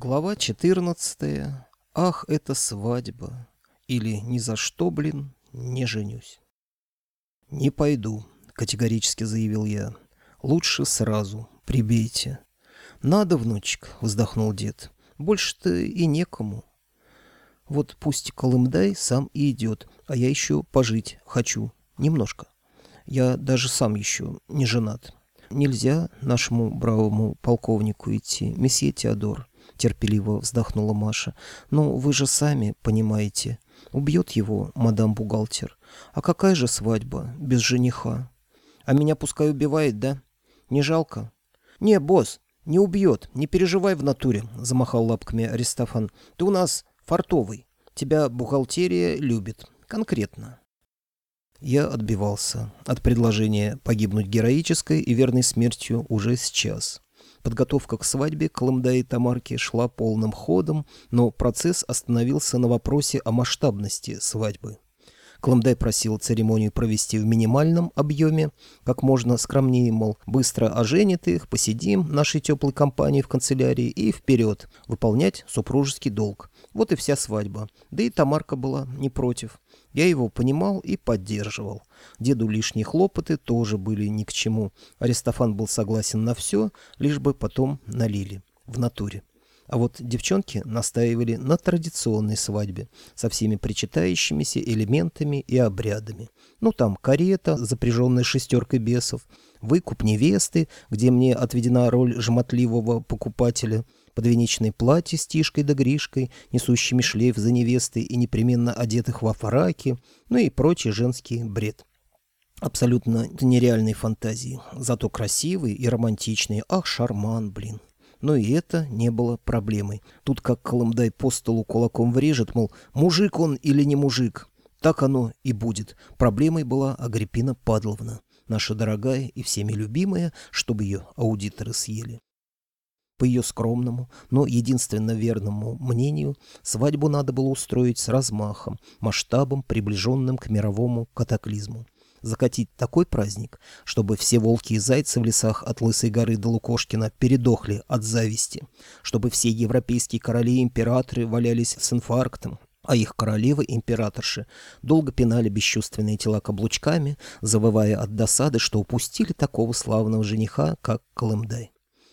Глава 14. Ах, это свадьба. Или ни за что, блин, не женюсь. Не пойду, категорически заявил я. Лучше сразу, прибейте. Надо, внучек, вздохнул дед. Больше-то и некому. Вот пусть Колымдай сам и идет, а я еще пожить хочу. Немножко. Я даже сам еще не женат. Нельзя нашему бравому полковнику идти, месье Теодор терпеливо вздохнула Маша. «Ну, вы же сами понимаете. Убьет его мадам-бухгалтер. А какая же свадьба без жениха? А меня пускай убивает, да? Не жалко?» «Не, босс, не убьет, не переживай в натуре», — замахал лапками Аристофан. «Ты у нас фартовый. Тебя бухгалтерия любит. Конкретно». Я отбивался от предложения погибнуть героической и верной смертью уже сейчас. Подготовка к свадьбе Колымда и Тамарки шла полным ходом, но процесс остановился на вопросе о масштабности свадьбы. Колымдай просил церемонию провести в минимальном объеме, как можно скромнее, мол, быстро оженит их, посидим нашей теплой компании в канцелярии и вперед, выполнять супружеский долг. Вот и вся свадьба. Да и Тамарка была не против. Я его понимал и поддерживал. Деду лишние хлопоты тоже были ни к чему. Аристофан был согласен на все, лишь бы потом налили. В натуре. А вот девчонки настаивали на традиционной свадьбе со всеми причитающимися элементами и обрядами. Ну там карета, запряженная шестеркой бесов, выкуп невесты, где мне отведена роль жмотливого покупателя – подвенечное платье с тишкой да гришкой, несущими шлейф за невестой и непременно одетых во фраки, ну и прочий женский бред. Абсолютно нереальные фантазии, зато красивые и романтичные. Ах, шарман, блин. Но и это не было проблемой. Тут как Колымдай по столу кулаком врежет, мол, мужик он или не мужик. Так оно и будет. Проблемой была Агриппина Падловна, наша дорогая и всеми любимая, чтобы ее аудиторы съели. По ее скромному, но единственно верному мнению, свадьбу надо было устроить с размахом, масштабом, приближенным к мировому катаклизму. Закатить такой праздник, чтобы все волки и зайцы в лесах от Лысой горы до Лукошкина передохли от зависти, чтобы все европейские короли и императоры валялись с инфарктом, а их королевы-императорши долго пинали бесчувственные тела каблучками, завывая от досады, что упустили такого славного жениха, как Колымдай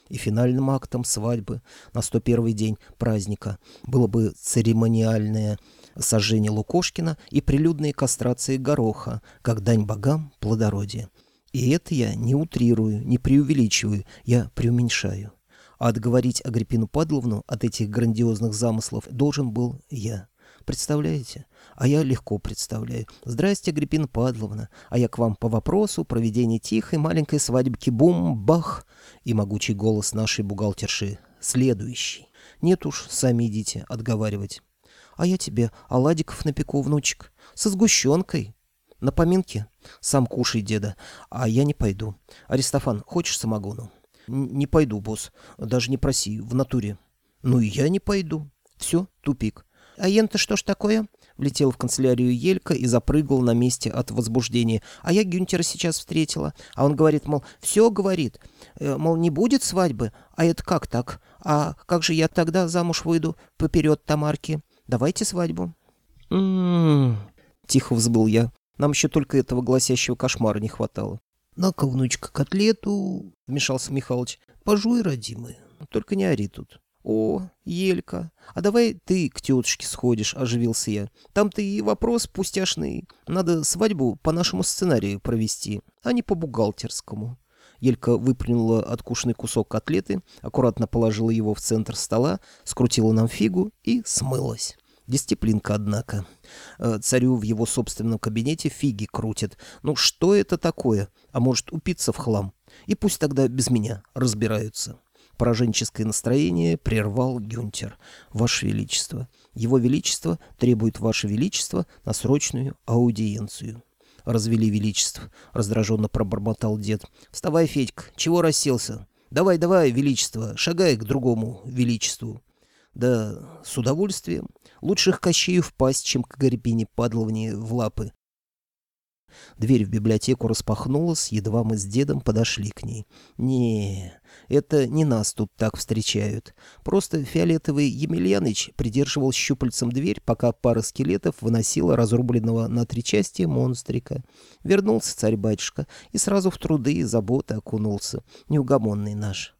и финальным актом свадьбы на 101 день праздника было бы церемониальное сожжение Лукошкина и прилюдные кастрации Гороха, как дань богам плодородия. И это я не утрирую, не преувеличиваю, я преуменьшаю. А отговорить Агриппину Падловну от этих грандиозных замыслов должен был я. Представляете? А я легко представляю. Здрасте, Агриппина Падловна. А я к вам по вопросу проведения тихой маленькой свадьбки. Бум-бах! И могучий голос нашей бухгалтерши. Следующий. Нет уж, сами идите отговаривать. А я тебе оладиков напеку, внучек. Со сгущенкой. На поминке. Сам кушай, деда. А я не пойду. Аристофан, хочешь самогону? Не пойду, босс. Даже не проси, в натуре. Ну и я не пойду. Все, тупик. «А ен-то что ж такое?» Влетел в канцелярию Елька и запрыгал на месте от возбуждения. «А я Гюнтера сейчас встретила. А он говорит, мол, все говорит. Э, мол, не будет свадьбы. А это как так? А как же я тогда замуж выйду поперед Тамарки? Давайте свадьбу». «М-м-м», тихо взбыл я. Нам еще только этого гласящего кошмара не хватало. «На-ка, внучка, котлету!» — вмешался Михалыч. «Пожуй, родимый. Только не ори тут». «О, Елька, а давай ты к тетушке сходишь», — оживился я. «Там-то и вопрос пустяшный. Надо свадьбу по нашему сценарию провести, а не по бухгалтерскому». Елька выплюнула откушенный кусок котлеты, аккуратно положила его в центр стола, скрутила нам фигу и смылась. Дисциплинка, однако. Э, царю в его собственном кабинете фиги крутят. Ну что это такое? А может упиться в хлам? И пусть тогда без меня разбираются. Пораженческое настроение прервал Гюнтер. «Ваше Величество, Его Величество требует Ваше Величество на срочную аудиенцию». «Развели Величество», — раздраженно пробормотал дед. «Вставай, Федька, чего расселся? Давай, давай, Величество, шагай к другому Величеству». «Да, с удовольствием. Лучших Кощею впасть, чем к Агриппине Падловне в лапы. Дверь в библиотеку распахнулась, едва мы с дедом подошли к ней. не это не нас тут так встречают. Просто фиолетовый Емельяныч придерживал щупальцем дверь, пока пара скелетов выносила разрубленного на три части монстрика. Вернулся царь-батюшка и сразу в труды и заботы окунулся. Неугомонный наш.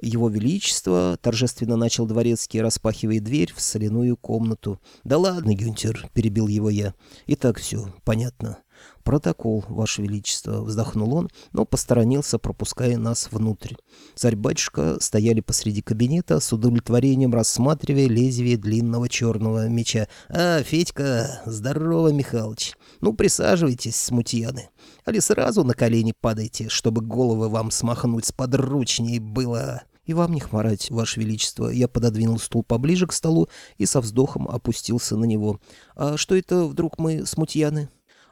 Его Величество торжественно начал дворецкий, распахивая дверь в соляную комнату. «Да ладно, Гюнтер», — перебил его я. «И так все, понятно. «Протокол, Ваше Величество», — вздохнул он, но посторонился, пропуская нас внутрь. Царь-батюшка стояли посреди кабинета, с удовлетворением рассматривая лезвие длинного черного меча. «А, Федька, здорово, Михалыч. Ну, присаживайтесь, смутьяны. Али сразу на колени падайте, чтобы головы вам смахнуть сподручней было». «И вам не хворать, Ваше Величество». Я пододвинул стул поближе к столу и со вздохом опустился на него. «А что это вдруг мы смутьяны?»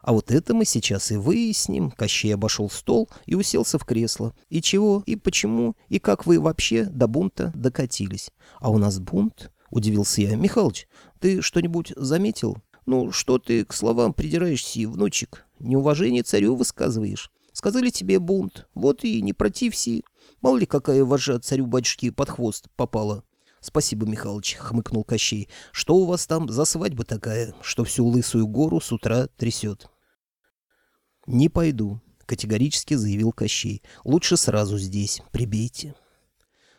А вот это мы сейчас и выясним. Кощей обошел стол и уселся в кресло. И чего, и почему, и как вы вообще до бунта докатились. А у нас бунт? Удивился я. Михалыч, ты что-нибудь заметил? Ну, что ты к словам придираешься, внучек? Неуважение царю высказываешь. Сказали тебе бунт, вот и не противси. Мало ли какая вожа царю-батюшке под хвост попала. «Спасибо, Михалыч», — хмыкнул Кощей. «Что у вас там за свадьба такая, что всю лысую гору с утра трясет?» «Не пойду», — категорически заявил Кощей. «Лучше сразу здесь, прибейте».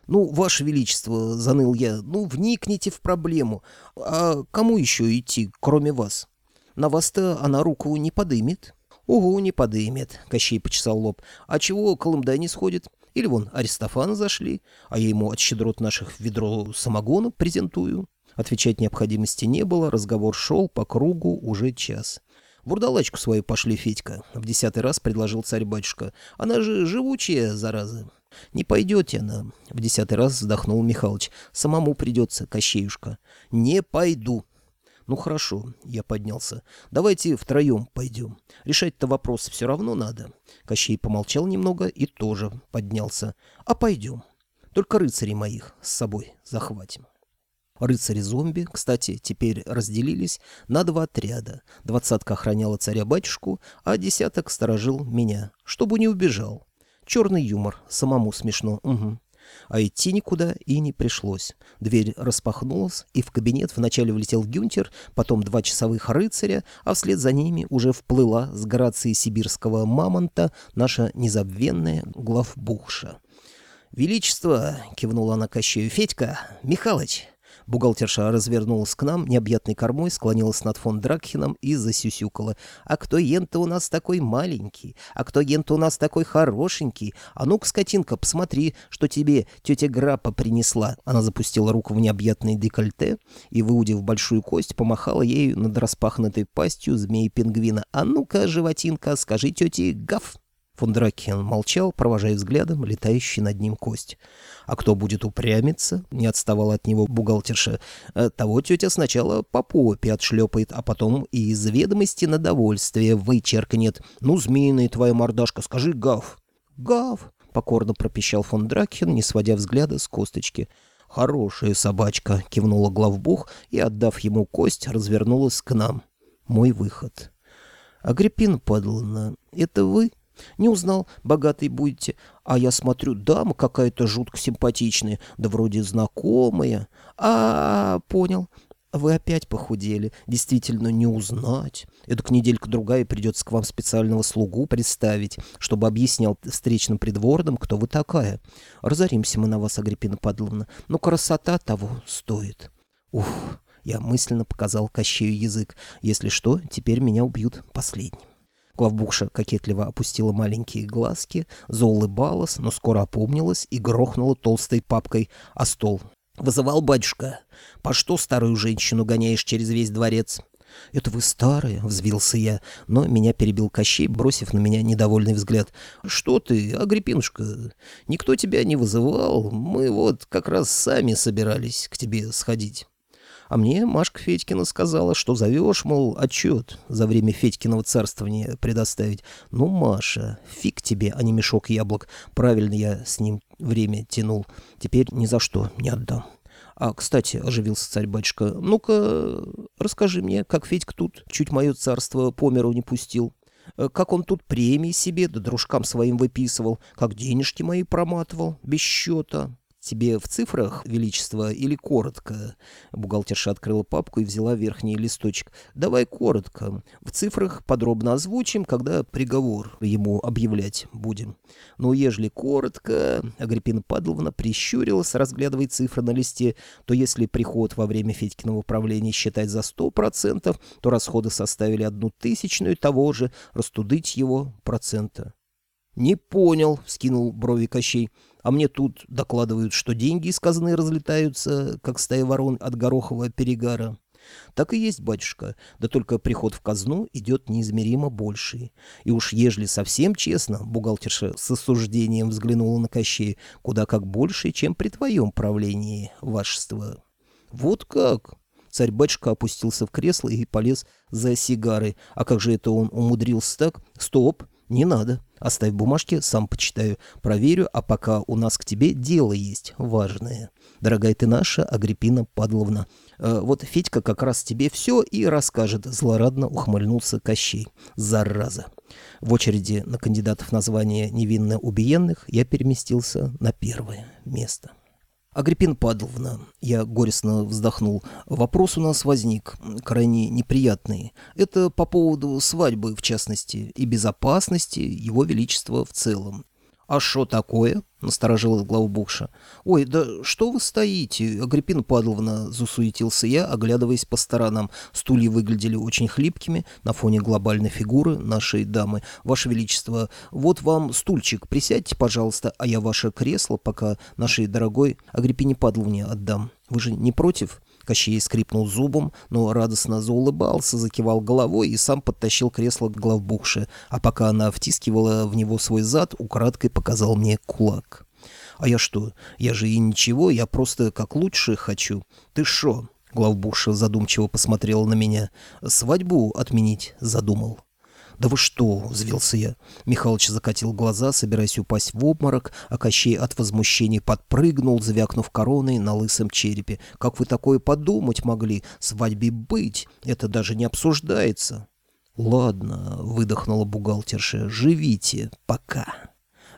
«Ну, Ваше Величество», — заныл я, — «ну, вникните в проблему. А кому еще идти, кроме вас? На вас-то она руку не подымет». «Угу, не подымет», — Кощей почесал лоб. «А чего Колымдай не сходит? Или вон Аристофана зашли, а я ему от щедрот наших ведро самогона презентую». Отвечать необходимости не было, разговор шел по кругу уже час. «Бурдалачку свою пошли, Федька», — в десятый раз предложил царь-батюшка. «Она же живучая, зараза». «Не пойдете она», — в десятый раз вздохнул Михалыч. «Самому придется, Кощеюшка». «Не пойду». «Ну хорошо», — я поднялся. «Давайте втроем пойдем. Решать-то вопрос все равно надо». Кощей помолчал немного и тоже поднялся. «А пойдем. Только рыцарей моих с собой захватим». Рыцари-зомби, кстати, теперь разделились на два отряда. Двадцатка охраняла царя-батюшку, а десяток сторожил меня, чтобы не убежал. Черный юмор, самому смешно, угу. А идти никуда и не пришлось. Дверь распахнулась, и в кабинет вначале влетел Гюнтер, потом два часовых рыцаря, а вслед за ними уже вплыла с грацией сибирского мамонта наша незабвенная главбухша. «Величество!» — кивнула она Кощею. «Федька! Михалыч!» Бухгалтерша развернулась к нам, необъятной кормой склонилась над фон Дракхеном и засюсюкала. «А кто ента у нас такой маленький? А кто ента у нас такой хорошенький? А ну-ка, скотинка, посмотри, что тебе тетя Грапа принесла». Она запустила руку в необъятный декольте и, выудив большую кость, помахала ею над распахнутой пастью змеи-пингвина. «А ну-ка, животинка, скажи тете гав!» Фон Дракхен молчал, провожая взглядом летающий над ним кость. А кто будет упрямиться, не отставала от него бухгалтерша, «Э, того тетя сначала по попе отшлепает, а потом и из ведомости на довольствие вычеркнет. Ну, змеиная твоя мордашка, скажи гав. Гав, покорно пропищал фон Дракхен, не сводя взгляда с косточки. «Хорошая собачка», — кивнула главбух и, отдав ему кость, развернулась к нам. «Мой выход». «Агриппина Падловна, это вы?» Не узнал, богатый будете. А я смотрю, дама какая-то жутко симпатичная, да вроде знакомая. А, -а, -а понял. Вы опять похудели. Действительно, не узнать. Эдак неделька-другая придется к вам специального слугу представить, чтобы объяснял встречным придворным, кто вы такая. Разоримся мы на вас, Агриппина Падловна. Но красота того стоит. Ух, я мысленно показал Кощею язык. Если что, теперь меня убьют последним. Главбухша кокетливо опустила маленькие глазки, заулыбалась, но скоро опомнилась и грохнула толстой папкой о стол. «Вызывал батюшка. По что старую женщину гоняешь через весь дворец?» «Это вы старые», — взвился я, но меня перебил Кощей, бросив на меня недовольный взгляд. «Что ты, Агриппинушка, никто тебя не вызывал, мы вот как раз сами собирались к тебе сходить». А мне Машка Федькина сказала, что зовешь, мол, отчет за время Федькиного царствования предоставить. Ну, Маша, фиг тебе, а не мешок яблок. Правильно я с ним время тянул. Теперь ни за что не отдам. А, кстати, оживился царь-батюшка, ну-ка, расскажи мне, как Федька тут чуть мое царство по миру не пустил. Э, как он тут премии себе да дружкам своим выписывал, как денежки мои проматывал без счета. Тебе в цифрах величество или коротко?» Бухгалтерша открыла папку и взяла верхний листочек. «Давай коротко. В цифрах подробно озвучим, когда приговор ему объявлять будем. Но ежели коротко...» Агриппина Падловна прищурилась, разглядывая цифры на листе, то если приход во время Федькиного управления считать за сто процентов, то расходы составили одну тысячную того же, растудыть его процента. «Не понял», — скинул брови Кощей. «А мне тут докладывают, что деньги из казны разлетаются, как стая ворон от горохового перегара». «Так и есть, батюшка, да только приход в казну идет неизмеримо больший. И уж ежели совсем честно, бухгалтерша с осуждением взглянула на Кощея, куда как больше, чем при твоем правлении, вашество». «Вот как?» Царь-батюшка опустился в кресло и полез за сигарой. А как же это он умудрился так? Стоп! «Не надо. Оставь бумажки, сам почитаю, проверю, а пока у нас к тебе дело есть важное. Дорогая ты наша, Агриппина Падловна. Э, вот Федька как раз тебе все и расскажет», — злорадно ухмыльнулся Кощей. «Зараза!» В очереди на кандидатов на звание невинно убиенных я переместился на первое место. Агриппин Падловна, я горестно вздохнул, вопрос у нас возник, крайне неприятный. Это по поводу свадьбы, в частности, и безопасности Его Величества в целом. «А что такое?» — насторожилась главбухша. «Ой, да что вы стоите?» — Агриппина Падловна засуетился я, оглядываясь по сторонам. Стулья выглядели очень хлипкими на фоне глобальной фигуры нашей дамы. «Ваше Величество, вот вам стульчик, присядьте, пожалуйста, а я ваше кресло пока нашей дорогой Агриппине Падловне отдам. Вы же не против?» Кощей скрипнул зубом, но радостно заулыбался, закивал головой и сам подтащил кресло к главбухше, а пока она втискивала в него свой зад, украдкой показал мне кулак. «А я что? Я же и ничего, я просто как лучше хочу. Ты шо?» Главбуша задумчиво посмотрела на меня. «Свадьбу отменить задумал». «Да вы что?» — взвился я. Михалыч закатил глаза, собираясь упасть в обморок, а Кощей от возмущения подпрыгнул, звякнув короной на лысом черепе. «Как вы такое подумать могли? Свадьбе быть? Это даже не обсуждается». «Ладно», — выдохнула бухгалтерша, — «живите пока».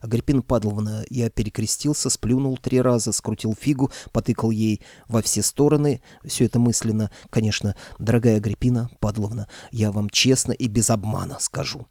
Агриппина Падловна, я перекрестился, сплюнул три раза, скрутил фигу, потыкал ей во все стороны, все это мысленно. Конечно, дорогая Агриппина Падловна, я вам честно и без обмана скажу.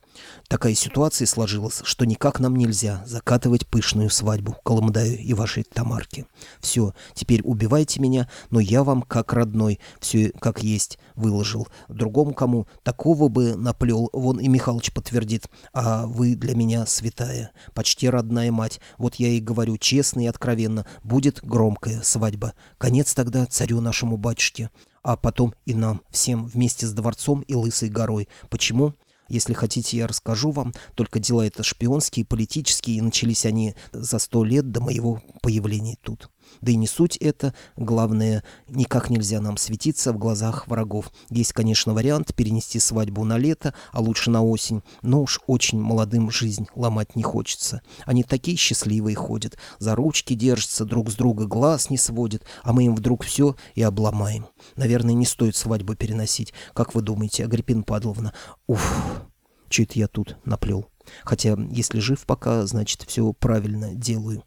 Такая ситуация сложилась, что никак нам нельзя закатывать пышную свадьбу Колымдаю и вашей Тамарке. Все, теперь убивайте меня, но я вам как родной, все как есть выложил. Другому кому такого бы наплел, вон и Михалыч подтвердит, а вы для меня святая, почти родная мать. Вот я и говорю честно и откровенно, будет громкая свадьба. Конец тогда царю нашему батюшке а потом и нам, всем вместе с дворцом и Лысой горой. Почему? Если хотите, я расскажу вам. Только дела это шпионские, политические, и начались они за сто лет до моего появления тут. Да и не суть это. Главное, никак нельзя нам светиться в глазах врагов. Есть, конечно, вариант перенести свадьбу на лето, а лучше на осень. Но уж очень молодым жизнь ломать не хочется. Они такие счастливые ходят. За ручки держатся, друг с друга глаз не сводят, а мы им вдруг все и обломаем. Наверное, не стоит свадьбу переносить. Как вы думаете, Агриппина Падловна? Уф, что это я тут наплел? Хотя, если жив пока, значит, все правильно делаю.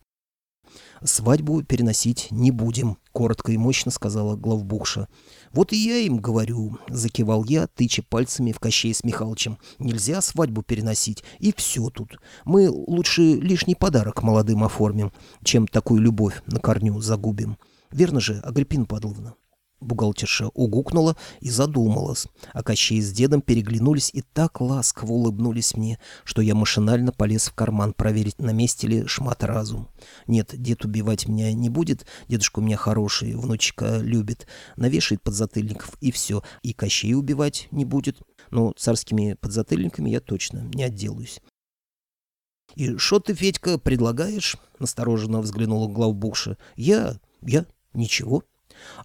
«Свадьбу переносить не будем», — коротко и мощно сказала главбухша. «Вот и я им говорю», — закивал я, тыча пальцами в Кощей с Михалычем. «Нельзя свадьбу переносить, и все тут. Мы лучше лишний подарок молодым оформим, чем такую любовь на корню загубим. Верно же, Агриппина Падловна?» Бухгалтерша угукнула и задумалась, а Кощей с дедом переглянулись и так ласково улыбнулись мне, что я машинально полез в карман проверить, на месте ли шмат разум. Нет, дед убивать меня не будет, дедушка у меня хороший, внучка любит, навешает подзатыльников и все, и Кощей убивать не будет, но царскими подзатыльниками я точно не отделаюсь. «И что ты, Федька, предлагаешь?» — настороженно взглянула главбухша. «Я? Я? Ничего».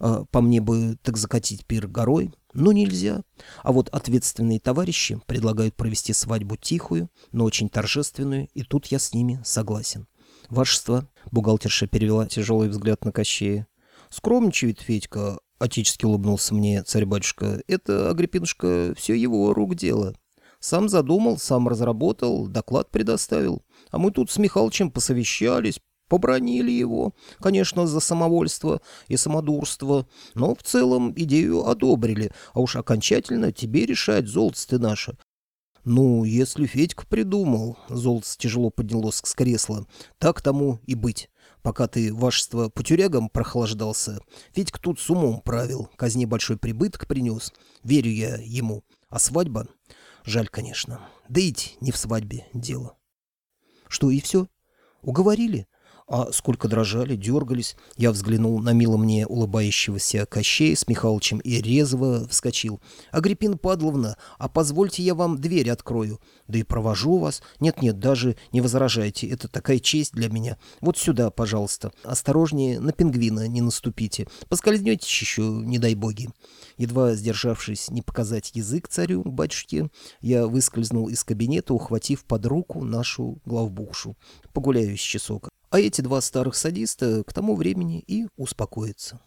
А, по мне бы так закатить пир горой, но нельзя. А вот ответственные товарищи предлагают провести свадьбу тихую, но очень торжественную, и тут я с ними согласен. Вашество, бухгалтерша перевела тяжелый взгляд на Кощея. Скромничает Федька, отечески улыбнулся мне царь-батюшка. Это, Агриппинушка, все его рук дело. Сам задумал, сам разработал, доклад предоставил. А мы тут с Михалычем посовещались, побронили его, конечно, за самовольство и самодурство, но в целом идею одобрили, а уж окончательно тебе решать, золото ты наше. Ну, если Федька придумал, золото тяжело поднялось с кресла, так тому и быть. Пока ты, вашество, по тюрягам прохлаждался, Федька тут с умом правил, казни большой прибыток принес. Верю я ему. А свадьба? Жаль, конечно. Да идти не в свадьбе дело. Что, и все? Уговорили? А сколько дрожали, дергались. Я взглянул на мило мне улыбающегося Кощея с Михалычем и резво вскочил. «Агриппина Падловна, а позвольте я вам дверь открою. Да и провожу вас. Нет-нет, даже не возражайте. Это такая честь для меня. Вот сюда, пожалуйста. Осторожнее, на пингвина не наступите. Поскользнетесь еще, не дай боги». Едва сдержавшись не показать язык царю, батюшке, я выскользнул из кабинета, ухватив под руку нашу главбухшу. Погуляю с часок. А эти два старых садиста к тому времени и успокоятся.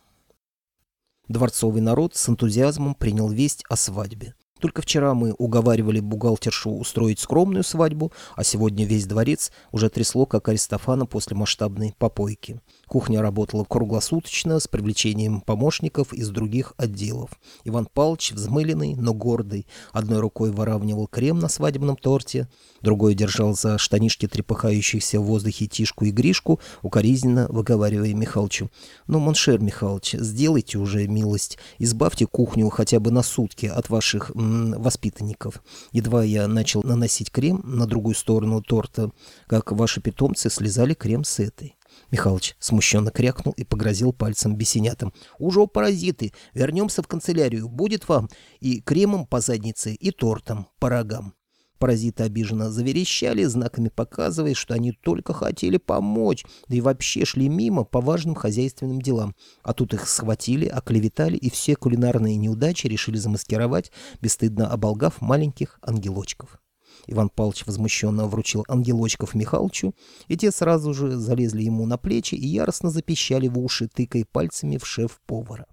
Дворцовый народ с энтузиазмом принял весть о свадьбе. Только вчера мы уговаривали бухгалтершу устроить скромную свадьбу, а сегодня весь дворец уже трясло, как Аристофана после масштабной попойки. Кухня работала круглосуточно с привлечением помощников из других отделов. Иван Павлович, взмыленный, но гордый, одной рукой выравнивал крем на свадебном торте, другой держал за штанишки трепыхающихся в воздухе Тишку и Гришку, укоризненно выговаривая Михалычу. «Ну, mon cher Михалыч, сделайте уже милость, избавьте кухню хотя бы на сутки от ваших воспитанников. Едва я начал наносить крем на другую сторону торта, как ваши питомцы слезали крем с этой. Михалыч смущенно крякнул и погрозил пальцем бесенятам. «Уже паразиты! Вернемся в канцелярию. Будет вам и кремом по заднице, и тортом по рогам». Паразиты обиженно заверещали, знаками показывая, что они только хотели помочь, да и вообще шли мимо по важным хозяйственным делам. А тут их схватили, оклеветали, и все кулинарные неудачи решили замаскировать, бесстыдно оболгав маленьких ангелочков. Иван Павлович возмущенно вручил ангелочков Михалычу, и те сразу же залезли ему на плечи и яростно запищали в уши, тыкая пальцами в шеф-повара.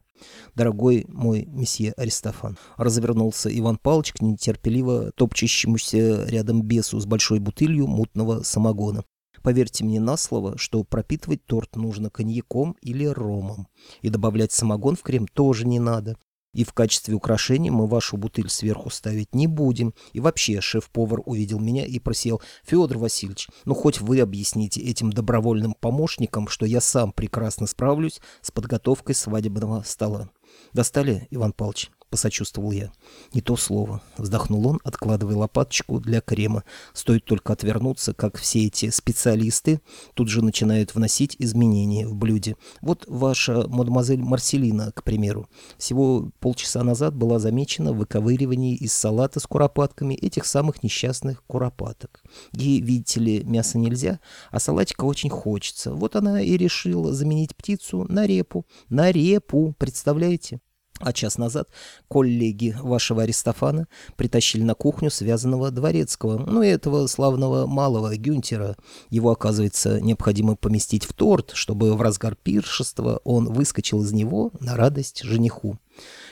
«Дорогой мой месье Аристофан», — развернулся Иван Павлович к нетерпеливо топчущемуся рядом бесу с большой бутылью мутного самогона. Поверьте мне на слово, что пропитывать торт нужно коньяком или ромом. И добавлять самогон в крем тоже не надо. И в качестве украшения мы вашу бутыль сверху ставить не будем. И вообще, шеф-повар увидел меня и просил, Федор Васильевич, ну хоть вы объясните этим добровольным помощникам, что я сам прекрасно справлюсь с подготовкой свадебного стола. Достали, Иван Павлович? — посочувствовал я. «Не то слово», — вздохнул он, откладывая лопаточку для крема. «Стоит только отвернуться, как все эти специалисты тут же начинают вносить изменения в блюде. Вот ваша мадемуазель Марселина, к примеру, всего полчаса назад была замечена в выковыривании из салата с куропатками этих самых несчастных куропаток. Ей, видите ли, мясо нельзя, а салатика очень хочется. Вот она и решила заменить птицу на репу. На репу, представляете?» А час назад коллеги вашего Аристофана притащили на кухню связанного дворецкого, ну и этого славного малого Гюнтера. Его, оказывается, необходимо поместить в торт, чтобы в разгар пиршества он выскочил из него на радость жениху.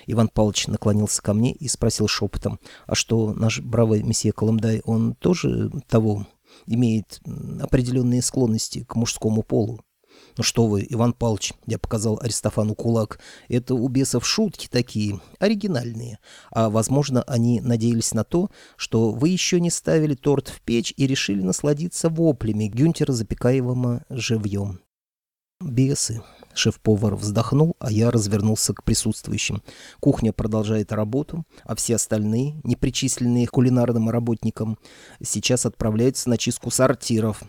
Иван Павлович наклонился ко мне и спросил шепотом, а что наш бравый месье Колымдай, он тоже того имеет определенные склонности к мужскому полу? «Ну что вы, Иван Павлович», — я показал Аристофану кулак, — «это у бесов шутки такие, оригинальные. А, возможно, они надеялись на то, что вы еще не ставили торт в печь и решили насладиться воплями Гюнтера Запекаевого живьем». «Бесы», — шеф-повар вздохнул, а я развернулся к присутствующим. Кухня продолжает работу, а все остальные, не причисленные кулинарным работникам, сейчас отправляются на чистку сортиров,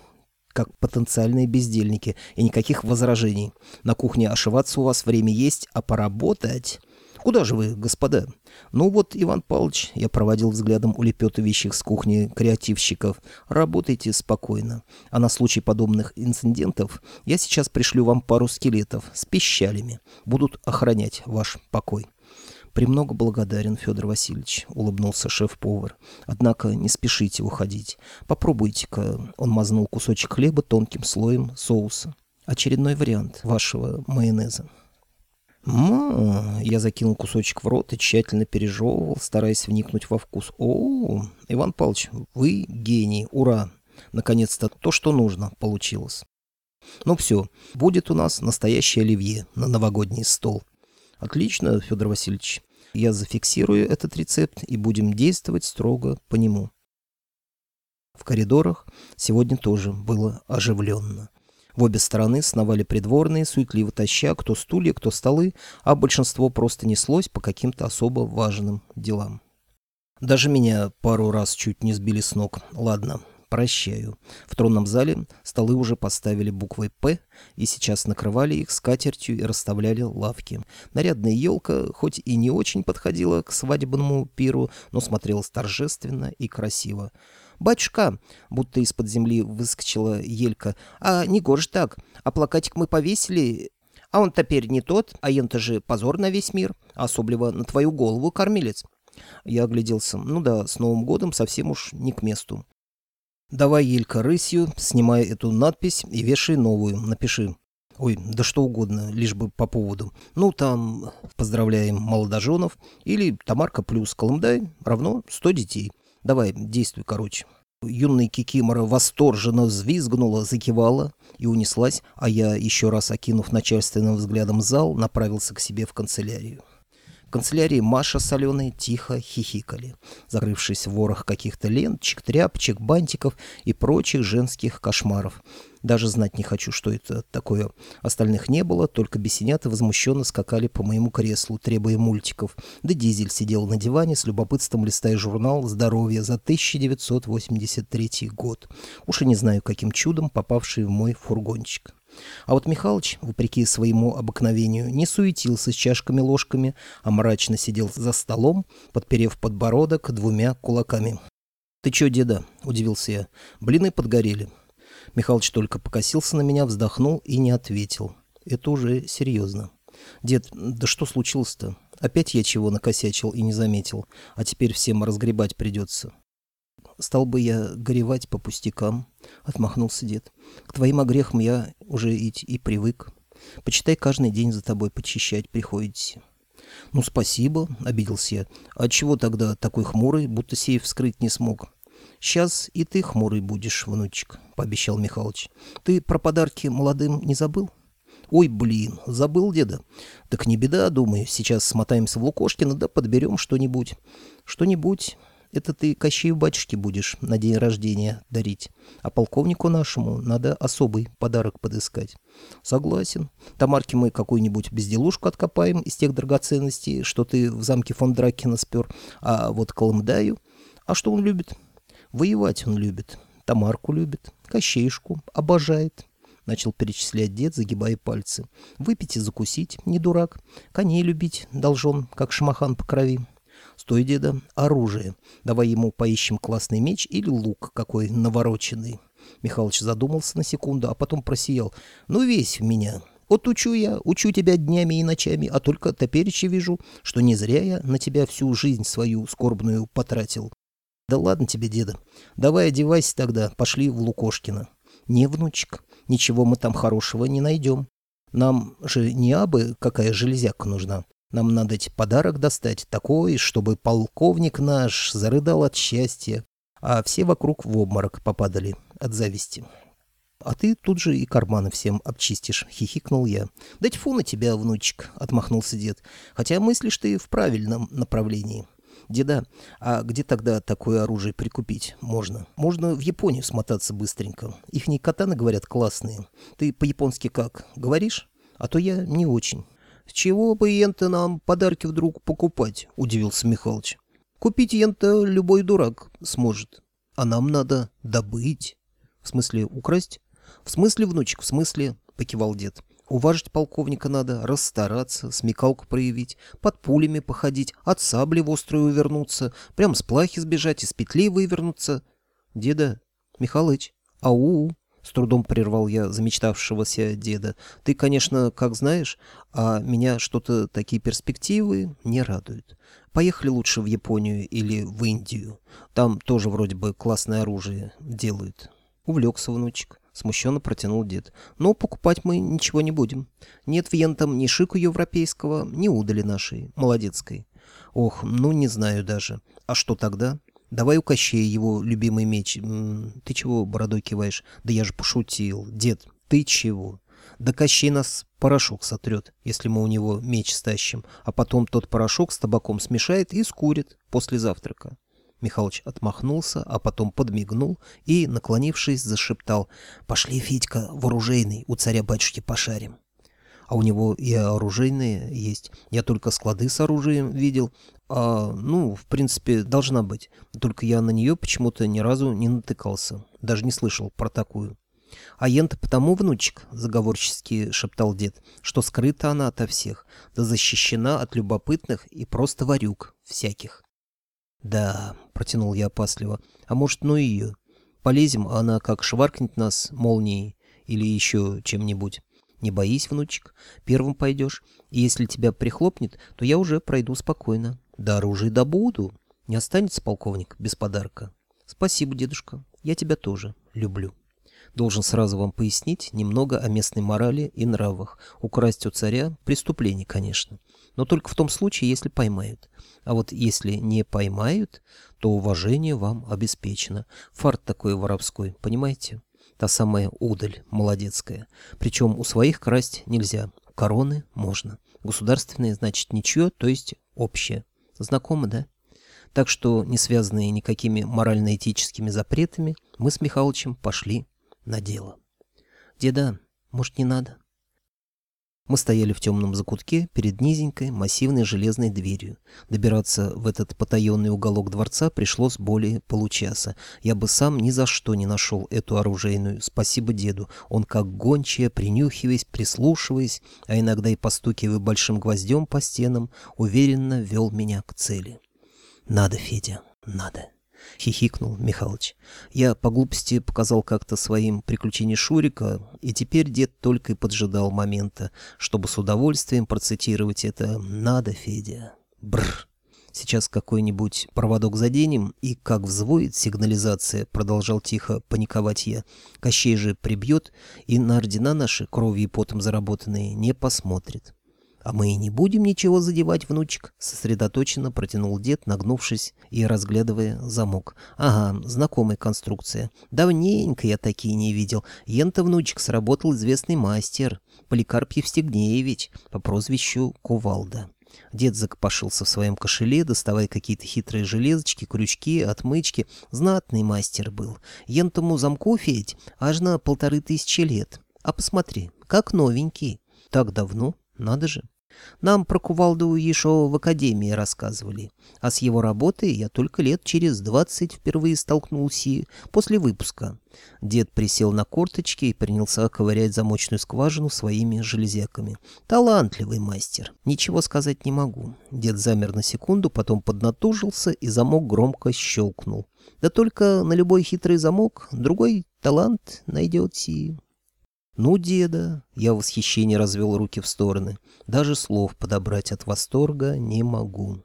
как потенциальные бездельники, и никаких возражений. На кухне ошиваться у вас время есть, а поработать... Куда же вы, господа? Ну вот, Иван Павлович, я проводил взглядом улепетывающих с кухни креативщиков. Работайте спокойно. А на случай подобных инцидентов я сейчас пришлю вам пару скелетов с пищалями. Будут охранять ваш покой. «Премного благодарен, Федор Васильевич», — улыбнулся шеф-повар. «Однако не спешите уходить. Попробуйте-ка». Он мазнул кусочек хлеба тонким слоем соуса. «Очередной вариант вашего майонеза». Ма, я закинул кусочек в рот и тщательно пережевывал, стараясь вникнуть во вкус. О, Иван Павлович, вы гений, ура! Наконец-то то, что нужно, получилось. Ну все, будет у нас настоящее оливье на новогодний стол. Отлично, Федор Васильевич. Я зафиксирую этот рецепт и будем действовать строго по нему. В коридорах сегодня тоже было оживленно. В обе стороны сновали придворные, суетливо таща кто стулья, кто столы, а большинство просто неслось по каким-то особо важным делам. Даже меня пару раз чуть не сбили с ног. Ладно, прощаю. В тронном зале столы уже поставили буквой «П» и сейчас накрывали их скатертью и расставляли лавки. Нарядная елка, хоть и не очень подходила к свадебному пиру, но смотрелась торжественно и красиво. «Батюшка!» — будто из-под земли выскочила Елька. «А не гоже так. А плакатик мы повесили, а он теперь не тот, а ента же позор на весь мир, особливо на твою голову, кормилец». Я огляделся. Ну да, с Новым годом совсем уж не к месту. «Давай, Елька, рысью, снимай эту надпись и вешай новую. Напиши. Ой, да что угодно, лишь бы по поводу. Ну, там, поздравляем молодоженов, или Тамарка плюс Колымдай равно 100 детей. Давай, действуй, короче. Юная Кикимора восторженно взвизгнула, закивала и унеслась, а я, еще раз окинув начальственным взглядом зал, направился к себе в канцелярию. В канцелярии Маша с тихо хихикали, закрывшись в ворох каких-то ленточек, тряпочек, бантиков и прочих женских кошмаров. Даже знать не хочу, что это такое. Остальных не было, только бесенята возмущенно скакали по моему креслу, требуя мультиков. Да Дизель сидел на диване с любопытством листая журнал «Здоровье» за 1983 год. Уж и не знаю, каким чудом попавший в мой фургончик. А вот Михалыч, вопреки своему обыкновению, не суетился с чашками-ложками, а мрачно сидел за столом, подперев подбородок двумя кулаками. «Ты чё, деда?» — удивился я. «Блины подгорели». Михалыч только покосился на меня, вздохнул и не ответил. «Это уже серьезно». «Дед, да что случилось-то? Опять я чего накосячил и не заметил, а теперь всем разгребать придется». «Стал бы я горевать по пустякам», — отмахнулся дед. «К твоим огрехам я уже и, и привык. Почитай, каждый день за тобой почищать приходите». «Ну, спасибо», — обиделся я. «А чего тогда такой хмурый, будто сейф вскрыть не смог?» «Сейчас и ты хмурый будешь, внучек», — пообещал Михалыч. «Ты про подарки молодым не забыл?» «Ой, блин, забыл деда. Так не беда, думаю, сейчас смотаемся в Лукошкино, да подберем что-нибудь». «Что-нибудь это ты Кощею батюшке будешь на день рождения дарить. А полковнику нашему надо особый подарок подыскать. Согласен. Тамарке мы какую-нибудь безделушку откопаем из тех драгоценностей, что ты в замке фон Дракена спер. А вот Колымдаю... А что он любит? Воевать он любит. Тамарку любит. Кощеюшку обожает. Начал перечислять дед, загибая пальцы. Выпить и закусить, не дурак. Коней любить должен, как шамахан по крови. «Стой, деда, оружие. Давай ему поищем классный меч или лук какой навороченный». Михалыч задумался на секунду, а потом просиял. «Ну, весь в меня. Вот учу я, учу тебя днями и ночами, а только топеречи вижу, что не зря я на тебя всю жизнь свою скорбную потратил. Да ладно тебе, деда. Давай одевайся тогда, пошли в Лукошкино. Не, внучек, ничего мы там хорошего не найдем. Нам же не абы какая железяка нужна, нам надо эти подарок достать, такой, чтобы полковник наш зарыдал от счастья, а все вокруг в обморок попадали от зависти. А ты тут же и карманы всем обчистишь, хихикнул я. Да тьфу на тебя, внучек, отмахнулся дед, хотя мыслишь ты в правильном направлении. Деда, а где тогда такое оружие прикупить можно? Можно в Японию смотаться быстренько. Ихние катаны, говорят, классные. Ты по-японски как, говоришь? А то я не очень. «С чего бы ента нам подарки вдруг покупать?» — удивился Михалыч. «Купить ента любой дурак сможет. А нам надо добыть». «В смысле украсть?» «В смысле, внучек, в смысле?» — покивал дед. «Уважить полковника надо, расстараться, смекалку проявить, под пулями походить, от сабли в острую увернуться, прям с плахи сбежать, из петли вывернуться». «Деда, Михалыч, ау!» С трудом прервал я замечтавшегося деда. Ты, конечно, как знаешь, а меня что-то такие перспективы не радуют. Поехали лучше в Японию или в Индию. Там тоже вроде бы классное оружие делают. Увлекся внучек. Смущенно протянул дед. Но покупать мы ничего не будем. Нет в ентом ни шику европейского, ни удали нашей, молодецкой. Ох, ну не знаю даже. А что тогда? Давай у Кощея его любимый меч. Ты чего бородой киваешь? Да я же пошутил. Дед, ты чего? Да Кощей нас порошок сотрет, если мы у него меч стащим, а потом тот порошок с табаком смешает и скурит после завтрака. Михалыч отмахнулся, а потом подмигнул и, наклонившись, зашептал «Пошли, Федька, в оружейный, у царя-батюшки пошарим». А у него и оружейные есть. Я только склады с оружием видел. А, ну, в принципе, должна быть. Только я на нее почему-то ни разу не натыкался. Даже не слышал про такую. «А ента потому, внучек», — заговорчески шептал дед, — «что скрыта она ото всех, да защищена от любопытных и просто варюк всяких». «Да», — протянул я опасливо, — «а может, ну ее? Полезем, а она как шваркнет нас молнией или еще чем-нибудь. Не боись, внучек, первым пойдешь, и если тебя прихлопнет, то я уже пройду спокойно. Да оружие добуду, не останется полковник без подарка. Спасибо, дедушка, я тебя тоже люблю». Должен сразу вам пояснить немного о местной морали и нравах. Украсть у царя – преступление, конечно. Но только в том случае, если поймают. А вот если не поймают, то уважение вам обеспечено. Фарт такой воровской, понимаете? Та самая удаль молодецкая. Причем у своих красть нельзя. Короны можно. Государственные, значит, ничье, то есть общее. Знакомы, да? Так что, не связанные никакими морально-этическими запретами, мы с Михалычем пошли на дело. «Деда, может, не надо?» Мы стояли в темном закутке перед низенькой массивной железной дверью. Добираться в этот потаенный уголок дворца пришлось более получаса. Я бы сам ни за что не нашел эту оружейную. Спасибо деду. Он как гончая, принюхиваясь, прислушиваясь, а иногда и постукивая большим гвоздем по стенам, уверенно вел меня к цели. «Надо, Федя, надо». — хихикнул Михалыч. Я по глупости показал как-то своим приключения Шурика, и теперь дед только и поджидал момента, чтобы с удовольствием процитировать это «надо, Федя». Бррр. Сейчас какой-нибудь проводок заденем, и как взвоет сигнализация, продолжал тихо паниковать я. Кощей же прибьет, и на ордена наши, кровью и потом заработанные, не посмотрит. «А мы и не будем ничего задевать, внучек», — сосредоточенно протянул дед, нагнувшись и разглядывая замок. «Ага, знакомая конструкция. Давненько я такие не видел. Ента, внучек, сработал известный мастер, Поликарп Евстигнеевич, по прозвищу Кувалда». Дед закопошился в своем кошеле, доставая какие-то хитрые железочки, крючки, отмычки. Знатный мастер был. Ентому замку, Федь, аж на полторы тысячи лет. А посмотри, как новенький. Так давно, надо же. Нам про кувалду еще в академии рассказывали, а с его работой я только лет через двадцать впервые столкнулся после выпуска. Дед присел на корточки и принялся ковырять замочную скважину своими железяками. Талантливый мастер. Ничего сказать не могу. Дед замер на секунду, потом поднатужился, и замок громко щелкнул. Да только на любой хитрый замок другой талант найдется. «Ну, деда!» — я в восхищении развел руки в стороны. «Даже слов подобрать от восторга не могу».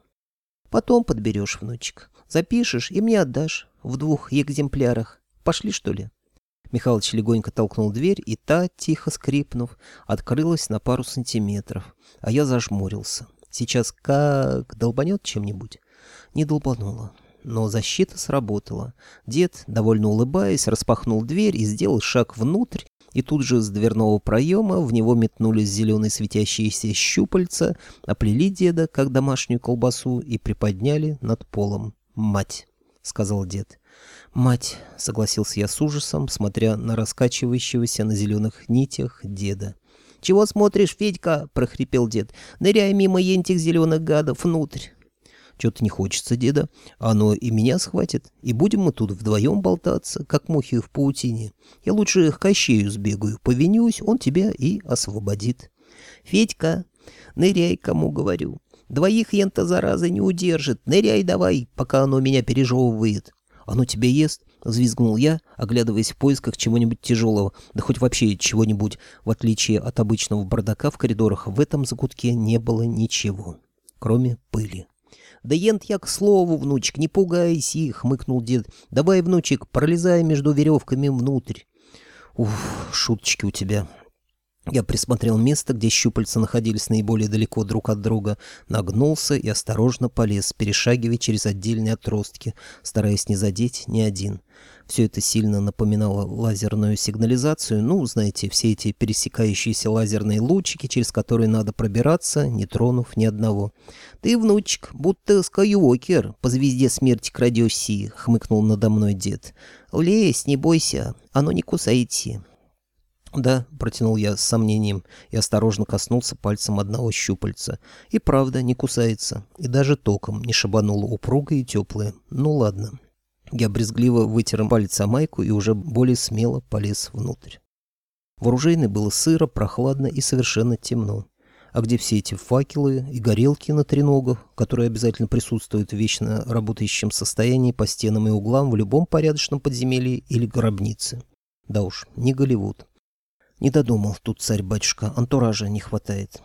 «Потом подберешь, внучек. Запишешь и мне отдашь. В двух экземплярах. Пошли, что ли?» Михалыч легонько толкнул дверь, и та, тихо скрипнув, открылась на пару сантиметров, а я зажмурился. Сейчас как долбанет чем-нибудь? Не долбануло. Но защита сработала. Дед, довольно улыбаясь, распахнул дверь и сделал шаг внутрь, и тут же с дверного проема в него метнулись зеленые светящиеся щупальца, оплели деда, как домашнюю колбасу, и приподняли над полом. «Мать!» — сказал дед. «Мать!» — согласился я с ужасом, смотря на раскачивающегося на зеленых нитях деда. «Чего смотришь, Федька?» — прохрипел дед. «Ныряй мимо ентих зеленых гадов внутрь». Что-то не хочется, деда. Оно и меня схватит, и будем мы тут вдвоем болтаться, как мухи в паутине. Я лучше к Кощею сбегаю, повинюсь, он тебя и освободит. Федька, ныряй, кому говорю. Двоих ента зараза не удержит. Ныряй давай, пока оно меня пережевывает. Оно тебя ест? — взвизгнул я, оглядываясь в поисках чего-нибудь тяжелого, да хоть вообще чего-нибудь. В отличие от обычного бардака в коридорах, в этом закутке не было ничего, кроме пыли. «Да ент я к слову, внучек, не пугайся!» — хмыкнул дед. «Давай, внучек, пролезай между веревками внутрь». Уф, шуточки у тебя. Я присмотрел место, где щупальца находились наиболее далеко друг от друга, нагнулся и осторожно полез, перешагивая через отдельные отростки, стараясь не задеть ни один. Все это сильно напоминало лазерную сигнализацию, ну, знаете, все эти пересекающиеся лазерные лучики, через которые надо пробираться, не тронув ни одного. «Ты, внучек, будто Скайуокер, по звезде смерти крадешься», — хмыкнул надо мной дед. «Лезь, не бойся, оно не кусайте». «Да», — протянул я с сомнением и осторожно коснулся пальцем одного щупальца. И правда, не кусается. И даже током не шабануло упругое и теплое. Ну ладно. Я брезгливо вытер палец о майку и уже более смело полез внутрь. В оружейной было сыро, прохладно и совершенно темно. А где все эти факелы и горелки на треногах, которые обязательно присутствуют в вечно работающем состоянии по стенам и углам в любом порядочном подземелье или гробнице? Да уж, не Голливуд. Не додумал тут царь-батюшка, антуража не хватает.